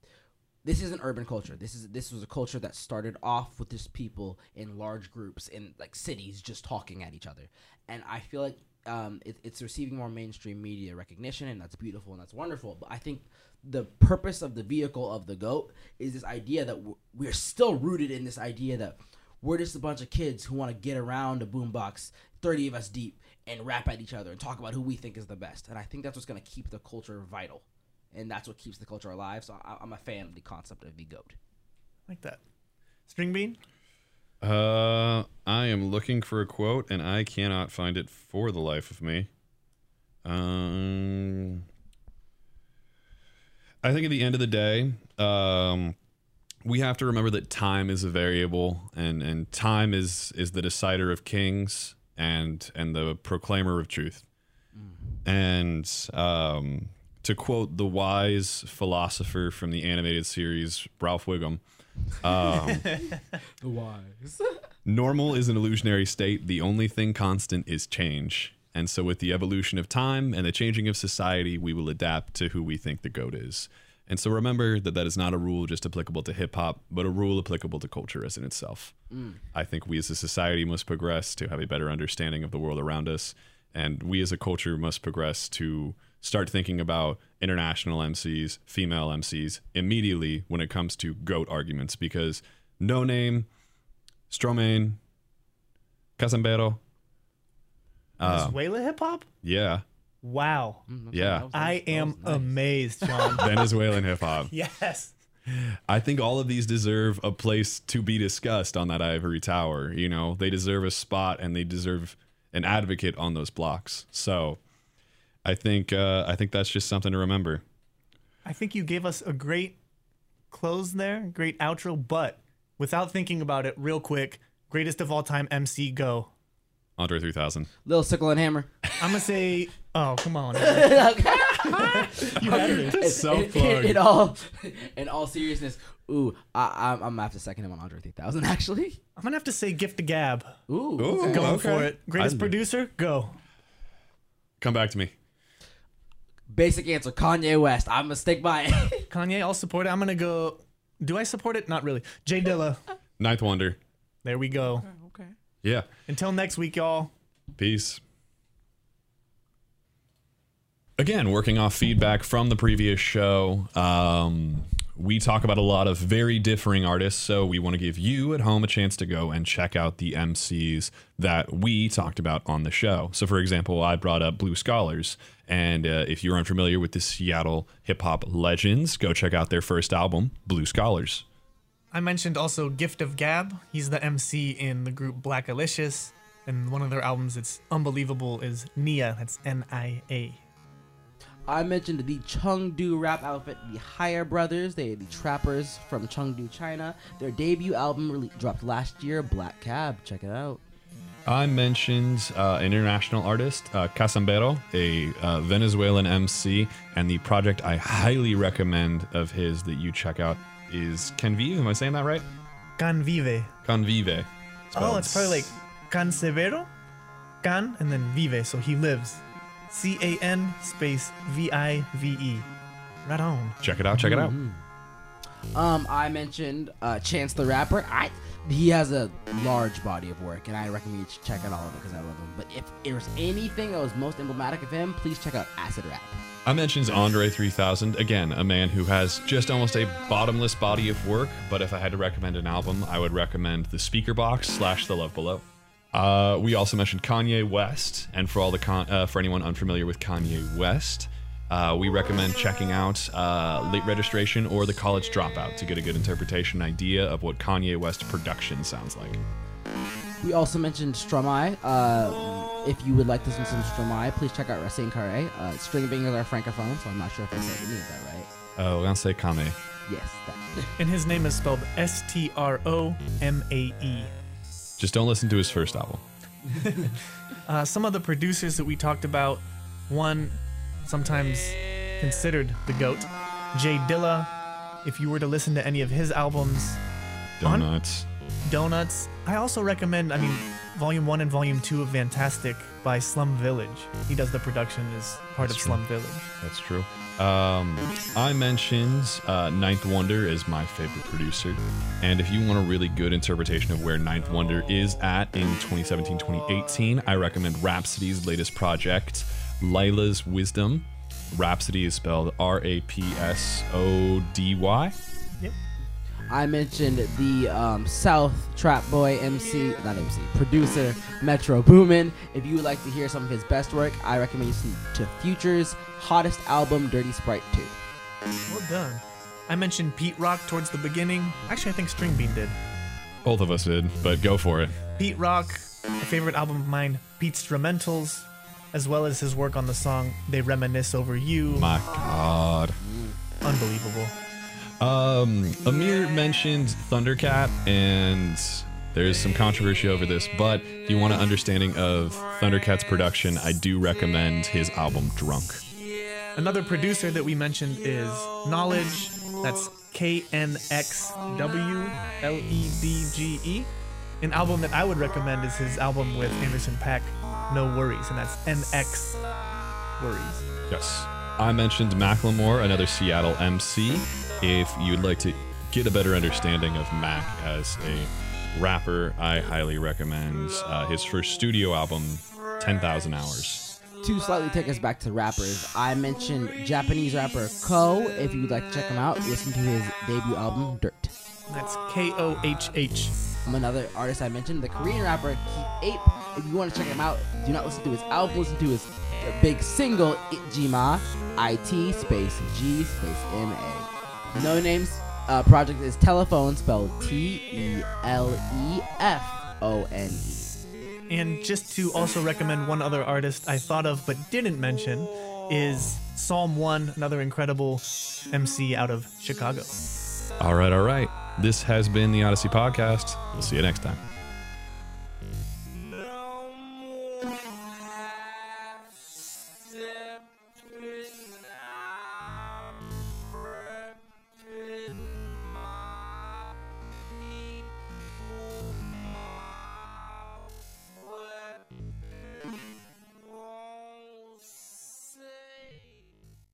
this is an urban culture. This is this was a culture that started off with just people in large groups in like cities just talking at each other, and I feel like um, it, it's receiving more mainstream media recognition, and that's beautiful and that's wonderful. But I think the purpose of the vehicle of the goat is this idea that we're still rooted in this idea that we're just a bunch of kids who want to get around a boombox, 30 of us deep, and rap at each other and talk about who we think is the best. And I think that's what's going to keep the culture vital. And that's what keeps the culture alive. So I, I'm a fan of the concept of the goat. Like that. String bean? Uh, I am looking for a quote and I cannot find it for the life of me. Um, I think at the end of the day, um, we have to remember that time is a variable, and and time is is the decider of kings and and the proclaimer of truth. And um, to quote the wise philosopher from the animated series, Ralph Wiggum. Um, <laughs> The wise. Normal is an illusionary state. The only thing constant is change. And so, with the evolution of time and the changing of society, we will adapt to who we think the goat is. And so, remember that that is not a rule just applicable to hip hop, but a rule applicable to culture as in itself. I think we as a society must progress to have a better understanding of the world around us. And we as a culture must progress to start thinking about international MCs, female MCs immediately when it comes to goat arguments because no name, Stromae, Canserbero. Uh, Venezuela hip hop? yeah, Wow. Yeah. I am amazed, John. <laughs> <laughs> Venezuelan hip hop. yes. I think all of these deserve a place to be discussed on that ivory tower. You know, they deserve a spot and they deserve an advocate on those blocks. So, I think uh, I think that's just something to remember. I think you gave us a great close there, great outro, but without thinking about it, real quick, greatest of all time MC go. Andre 3000. Little sickle and hammer. I'm gonna say, oh come on, <laughs> you had it. In- Self in, in, in all, in all seriousness, ooh, I, I'm, I'm gonna have to second him on Andre 3000. <laughs> Actually, I'm gonna have to say Gift of Gab. ooh, Ooh. Going Okay. for it. Greatest I'd- producer, go. Come back to me. Basic answer: Kanye West. I'm gonna stick by it. <laughs> Kanye, I'll support it. I'm gonna go. Do I support it? Not really. J Dilla. <laughs> Ninth Wonder. There we go. okay. Yeah. Until next week, y'all. Peace. Again, working off feedback from the previous show, um, we talk about a lot of very differing artists, so we want to give you at home a chance to go and check out the MCs that we talked about on the show. So, for example, I brought up Blue Scholars, and uh, if you're unfamiliar with the Seattle hip hop legends, go check out their first album, Blue Scholars. I mentioned also Gift of Gab. He's the MC in the group Blackalicious. And one of their albums that's unbelievable is Nia. That's N I A. I mentioned the Chengdu rap outfit, the Higher Brothers. They are the trappers from Chengdu, China. Their debut album rele- dropped last year, Black Cab. Check it out. I mentioned uh, international artist uh, Canserbero, a uh, Venezuelan MC, and the project I highly recommend of his that you check out is Convive. Am I saying that right? Can Vive. Convive. Oh, it's probably like Can Severo? Can and then Vive. So he lives. C A N space V I V E. Right on. Check it out. Check it out. Um, I mentioned uh, Chance the Rapper. I he has a large body of work, and I recommend you check out all of it because I love him. But if there's anything that was most emblematic of him, please check out Acid Rap. I mentioned Andre 3000. Again, a man who has just almost a bottomless body of work. But if I had to recommend an album, I would recommend The Speakerboxxx slash The Love Below. Uh, we also mentioned Kanye West, and for all the con- uh, for anyone unfamiliar with Kanye West, uh, we recommend checking out uh, Late Registration or The College Dropout to get a good interpretation idea of what Kanye West production sounds like. We also mentioned Stromae. Uh, if you would like to listen to some Stromae, please check out Racine Carre. Uh, string bangers are francophone, so I'm not sure if I said any of that right. Oh, I'm gonna say Kanye. Yes. That. And his name is spelled S T R O M A E. Just don't listen to his first album. <laughs> Uh, some of the producers that we talked about, one sometimes considered the GOAT, J Dilla. If you were to listen to any of his albums, Donuts. Donuts. I also recommend, I mean, Volume 1 and Volume 2 of Fantastic by Slum Village. He does the production as part That's of true. Slum Village. That's true. Um, I mentioned uh, Ninth Wonder is my favorite producer. And if you want a really good interpretation of where Ninth Wonder is at in 2017 2018, I recommend Rapsody's latest project, Laila's Wisdom. Rhapsody is spelled R A P S O D Y. I mentioned the um, South Trap Boy MC, not MC, producer Metro Boomin. If you would like to hear some of his best work, I recommend you listen to Future's hottest album, Dirty Sprite 2. Well done. I mentioned Pete Rock towards the beginning. Actually, I think String Bean did. Both of us did, but go for it. Pete Rock, a favorite album of mine, Pete's Instrumentals, as well as his work on the song They Reminisce Over You. My God. Unbelievable. Um, Amir mentioned Thundercat, and there's some controversy over this, but if you want an understanding of Thundercat's production, I do recommend his album Drunk. Another producer that we mentioned is Knxwledge. That's K N X W L E D G E. An album that I would recommend is his album with Anderson Paak, No Worries, and that's NX Worries. Yes. I mentioned Macklemore, another Seattle MC. If you'd like to get a better understanding of Mac as a rapper, I highly recommend uh, his first studio album, 10,000 Hours. To slightly take us back to rappers, I mentioned Japanese rapper Ko. If you'd like to check him out, listen to his debut album, Dirt. That's K O H H. Um, Another artist I mentioned, the Korean rapper Keith Ape. If you want to check him out, do not listen to his album, listen to his big single, It G Ma, I-T space G space M-A. No Names uh, project is Telefone, spelled T E L E F O N E. And just to also recommend one other artist I thought of but didn't mention is Psalm 1, another incredible MC out of Chicago. All right, all right. This has been the Odyssey Podcast. We'll see you next time.